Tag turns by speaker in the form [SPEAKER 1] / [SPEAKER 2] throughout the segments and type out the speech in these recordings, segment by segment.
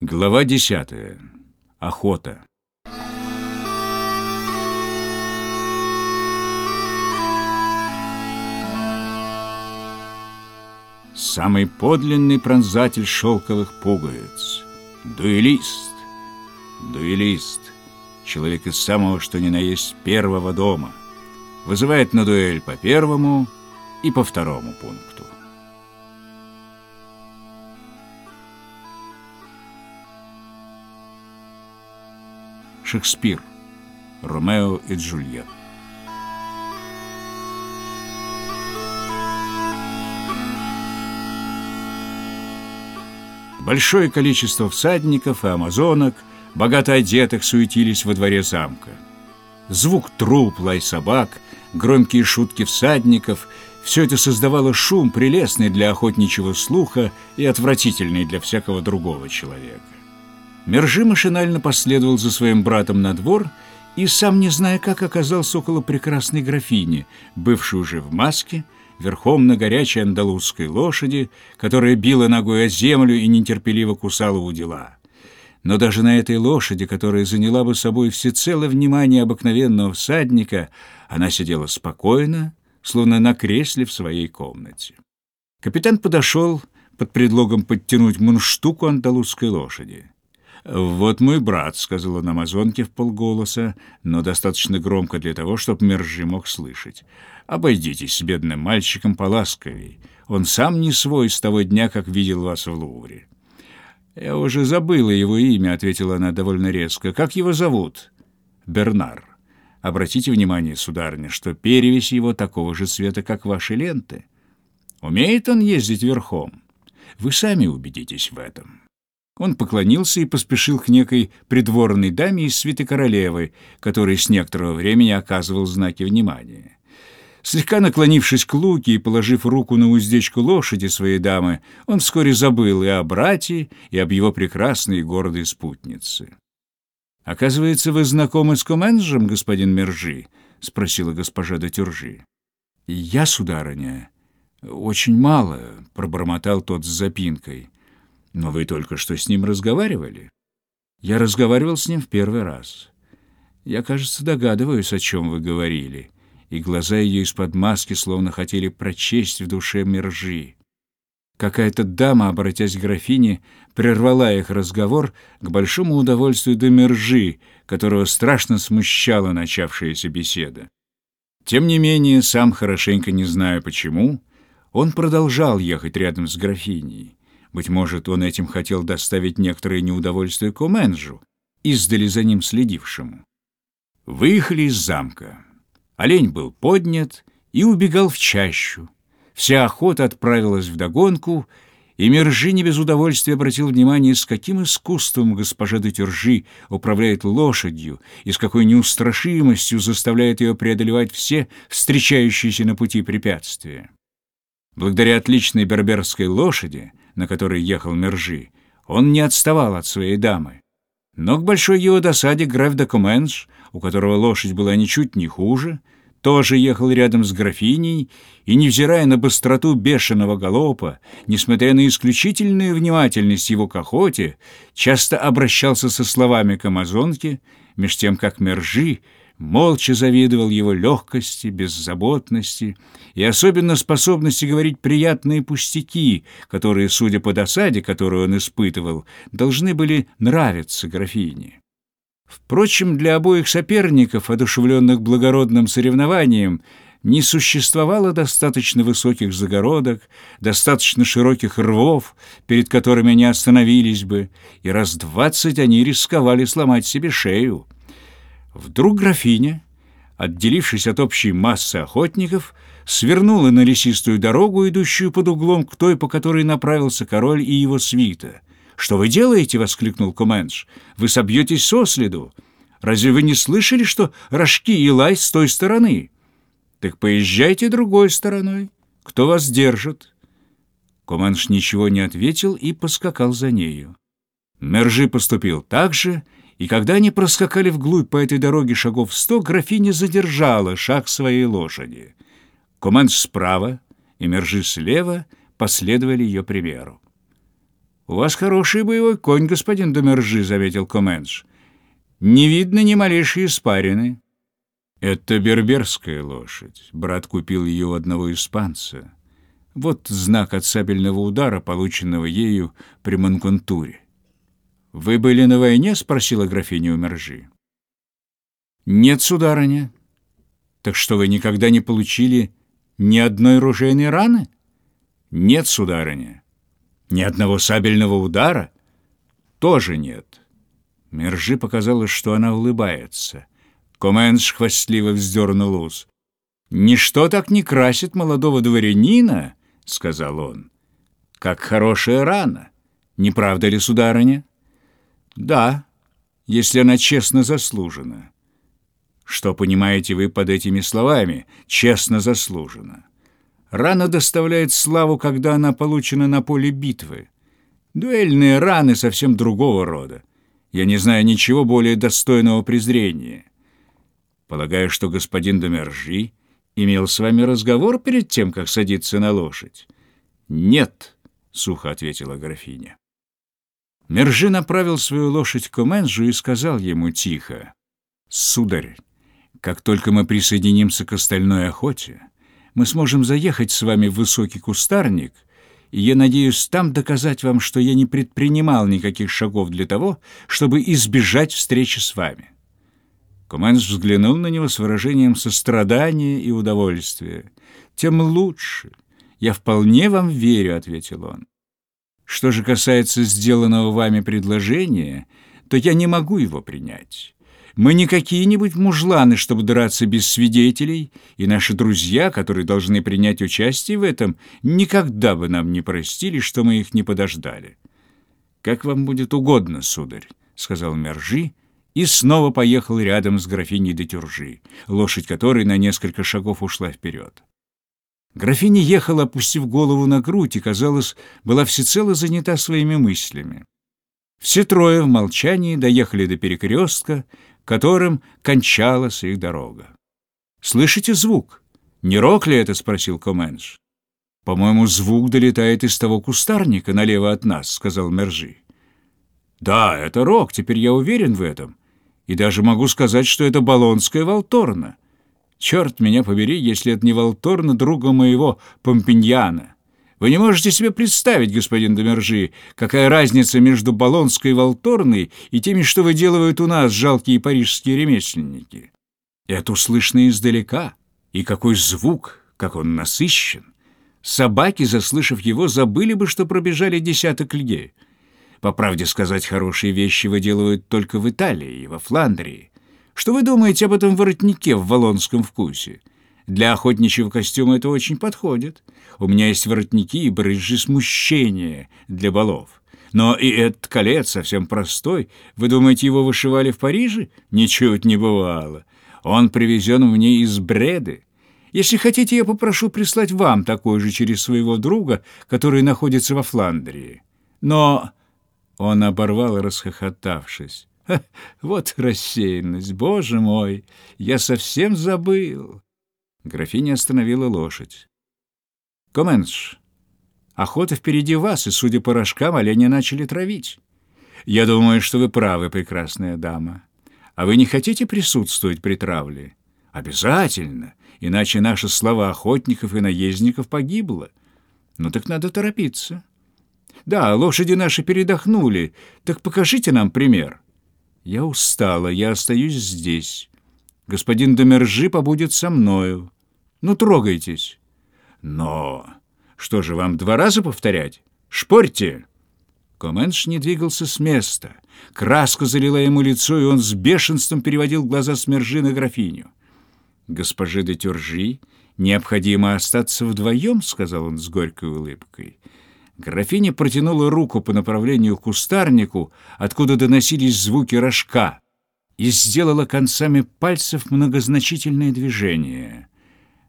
[SPEAKER 1] Глава десятая. Охота. Самый подлинный пронзатель шелковых пуговиц. Дуэлист. Дуэлист. Человек из самого, что ни на есть, первого дома. Вызывает на дуэль по первому и по второму пункту. Шекспир. Ромео и Джульетта. Большое количество всадников и амазонок, богато одетых, суетились во дворе замка. Звук труп, лай собак, громкие шутки всадников — все это создавало шум, прелестный для охотничьего слуха и отвратительный для всякого другого человека. Мержи машинально последовал за своим братом на двор и, сам не зная как, оказался около прекрасной графини, бывшей уже в маске, верхом на горячей андалузской лошади, которая била ногой о землю и нетерпеливо кусала у дела. Но даже на этой лошади, которая заняла бы собой всецело внимание обыкновенного всадника, она сидела спокойно, словно на кресле в своей комнате. Капитан подошел под предлогом подтянуть мунштуку андалузской лошади. «Вот мой брат», — сказала на амазонке в полголоса, но достаточно громко для того, чтобы Мержи мог слышать. «Обойдитесь с бедным мальчиком поласковей. Он сам не свой с того дня, как видел вас в Лувре». «Я уже забыла его имя», — ответила она довольно резко. «Как его зовут?» «Бернар. Обратите внимание, сударыня, что перевесь его такого же цвета, как ваши ленты. Умеет он ездить верхом? Вы сами убедитесь в этом». Он поклонился и поспешил к некой придворной даме из свиты королевы, которой с некоторого времени оказывал знаки внимания. Слегка наклонившись к луке и положив руку на уздечку лошади своей дамы, он вскоре забыл и о брате, и об его прекрасной и гордой спутнице. «Оказывается, вы знакомы с Коменджем, господин Мержи?» — спросила госпожа де Тюржи. «Я, сударыня, очень мало», — пробормотал тот с запинкой. Но вы только что с ним разговаривали? Я разговаривал с ним в первый раз. Я, кажется, догадываюсь, о чем вы говорили. И глаза ее из-под маски словно хотели прочесть в душе мержи. Какая-то дама, обратясь к графине, прервала их разговор к большому удовольствию до мержи, которого страшно смущала начавшаяся беседа. Тем не менее, сам хорошенько не знаю почему, он продолжал ехать рядом с графиней. Быть может, он этим хотел доставить некоторое неудовольствие Коменджу, издали за ним следившему. Выехали из замка. Олень был поднят и убегал в чащу. Вся охота отправилась в догонку, и Мержи не без удовольствия обратил внимание, с каким искусством госпожа де управляет лошадью и с какой неустрашимостью заставляет ее преодолевать все встречающиеся на пути препятствия. Благодаря отличной берберской лошади на которой ехал Мержи, он не отставал от своей дамы. Но к большой его досаде граф Докуменш, у которого лошадь была ничуть не хуже, тоже ехал рядом с графиней и, невзирая на быстроту бешеного галопа, несмотря на исключительную внимательность его к охоте, часто обращался со словами к амазонке, меж тем как Мержи молча завидовал его легкости, беззаботности и особенно способности говорить приятные пустяки, которые, судя по досаде, которую он испытывал, должны были нравиться графине. Впрочем, для обоих соперников, одушевленных благородным соревнованием, не существовало достаточно высоких загородок, достаточно широких рвов, перед которыми они остановились бы, и раз двадцать они рисковали сломать себе шею. Вдруг графиня, отделившись от общей массы охотников, свернула на лесистую дорогу, идущую под углом к той, по которой направился король и его свита. «Что вы делаете?» — воскликнул Куменш. «Вы собьетесь со следу. Разве вы не слышали, что рожки и лай с той стороны?» «Так поезжайте другой стороной. Кто вас держит?» Куменш ничего не ответил и поскакал за нею. Мержи поступил так же, и когда они проскакали вглубь по этой дороге шагов сто, графиня задержала шаг своей лошади. Команд справа и Мержи слева последовали ее примеру. «У вас хороший боевой конь, господин Домержи», — заметил Коменш. «Не видно ни малейшей испарины». «Это берберская лошадь. Брат купил ее у одного испанца. Вот знак от сабельного удара, полученного ею при Манконтуре». «Вы были на войне?» — спросила графиня у Мержи. «Нет, сударыня». «Так что вы никогда не получили ни одной ружейной раны?» «Нет, сударыня». Ни одного сабельного удара? Тоже нет. Мержи показалось, что она улыбается. Коменш хвастливо вздернул ус. «Ничто так не красит молодого дворянина», — сказал он, — «как хорошая рана. Не правда ли, сударыня?» «Да, если она честно заслужена». «Что понимаете вы под этими словами «честно заслужена»?» Рана доставляет славу, когда она получена на поле битвы. Дуэльные раны совсем другого рода. Я не знаю ничего более достойного презрения. Полагаю, что господин Домержи имел с вами разговор перед тем, как садиться на лошадь? Нет, — сухо ответила графиня. Мержи направил свою лошадь к Оменжу и сказал ему тихо, «Сударь, как только мы присоединимся к остальной охоте, мы сможем заехать с вами в высокий кустарник, и я надеюсь там доказать вам, что я не предпринимал никаких шагов для того, чтобы избежать встречи с вами». Команс взглянул на него с выражением сострадания и удовольствия. «Тем лучше. Я вполне вам верю», — ответил он. «Что же касается сделанного вами предложения, то я не могу его принять. Мы не какие-нибудь мужланы, чтобы драться без свидетелей, и наши друзья, которые должны принять участие в этом, никогда бы нам не простили, что мы их не подождали. «Как вам будет угодно, сударь», — сказал Мержи, и снова поехал рядом с графиней де Тюржи, лошадь которой на несколько шагов ушла вперед. Графиня ехала, опустив голову на грудь, и, казалось, была всецело занята своими мыслями. Все трое в молчании доехали до перекрестка, которым кончалась их дорога. «Слышите звук? Не рок ли это?» — спросил Коменш. «По-моему, звук долетает из того кустарника налево от нас», — сказал Мержи. «Да, это рок, теперь я уверен в этом. И даже могу сказать, что это Болонская Волторна. Черт меня побери, если это не Волторна друга моего Помпиньяна. Вы не можете себе представить, господин Домержи, какая разница между Болонской Волторной и теми, что выделывают у нас жалкие парижские ремесленники. Это услышно издалека. И какой звук, как он насыщен. Собаки, заслышав его, забыли бы, что пробежали десяток лье. По правде сказать, хорошие вещи выделывают только в Италии и во Фландрии. Что вы думаете об этом воротнике в волонском вкусе? Для охотничьего костюма это очень подходит. У меня есть воротники и брызжи смущения для балов. Но и этот колец совсем простой. Вы думаете, его вышивали в Париже? Ничуть не бывало. Он привезен мне из Бреды. Если хотите, я попрошу прислать вам такой же через своего друга, который находится во Фландрии. Но...» Он оборвал, расхохотавшись. «Вот рассеянность, боже мой! Я совсем забыл!» Графиня остановила лошадь. «Коменш, охота впереди вас, и, судя по рожкам, оленя начали травить. Я думаю, что вы правы, прекрасная дама. А вы не хотите присутствовать при травле? Обязательно, иначе наша слова охотников и наездников погибла. Ну так надо торопиться. Да, лошади наши передохнули, так покажите нам пример. Я устала, я остаюсь здесь. Господин Домержи побудет со мною. Ну, трогайтесь. Но что же вам два раза повторять? Шпорьте!» Коменш не двигался с места. Краска залила ему лицо, и он с бешенством переводил глаза с Мержи на графиню. «Госпожи де Тюржи, необходимо остаться вдвоем», — сказал он с горькой улыбкой. Графиня протянула руку по направлению к кустарнику, откуда доносились звуки рожка и сделала концами пальцев многозначительное движение.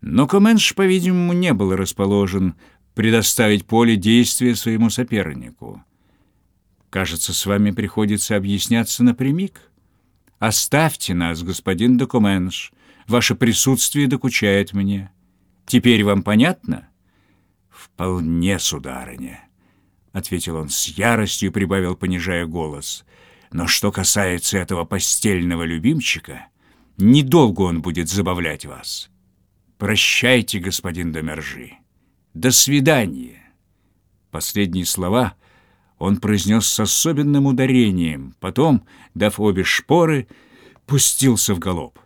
[SPEAKER 1] Но Коменш, по-видимому, не был расположен предоставить поле действия своему сопернику. «Кажется, с вами приходится объясняться напрямик. Оставьте нас, господин Докуменш. Ваше присутствие докучает мне. Теперь вам понятно?» «Вполне, сударыня. — ответил он с яростью прибавил, понижая голос. «Но что касается этого постельного любимчика, недолго он будет забавлять вас. Прощайте, господин Домержи. До свидания». Последние слова он произнес с особенным ударением, потом, дав обе шпоры, пустился в галоп.